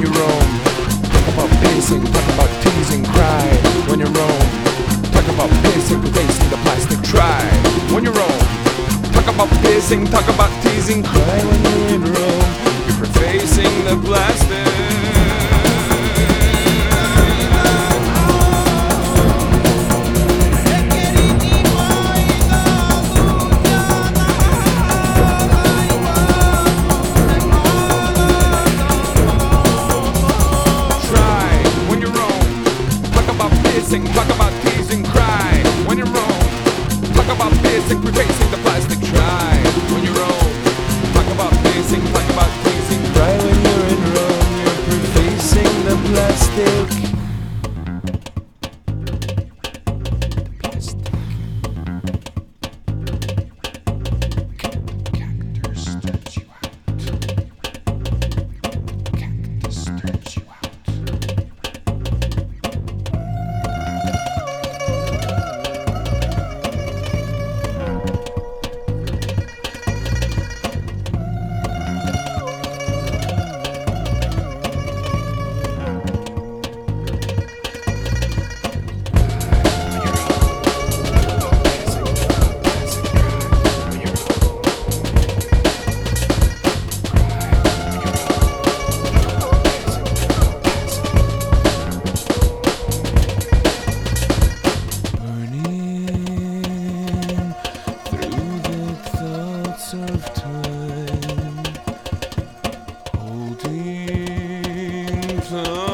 when you roam. Talk about pacing, talk about teasing, cry when you roam. Talk about pacing, facing the plastic, try when you roam. Talk about pacing, talk about teasing, cry when you roam. kissing. Talk about teasing, cry when in Rome. Talk about pissing, replacing the. Huh?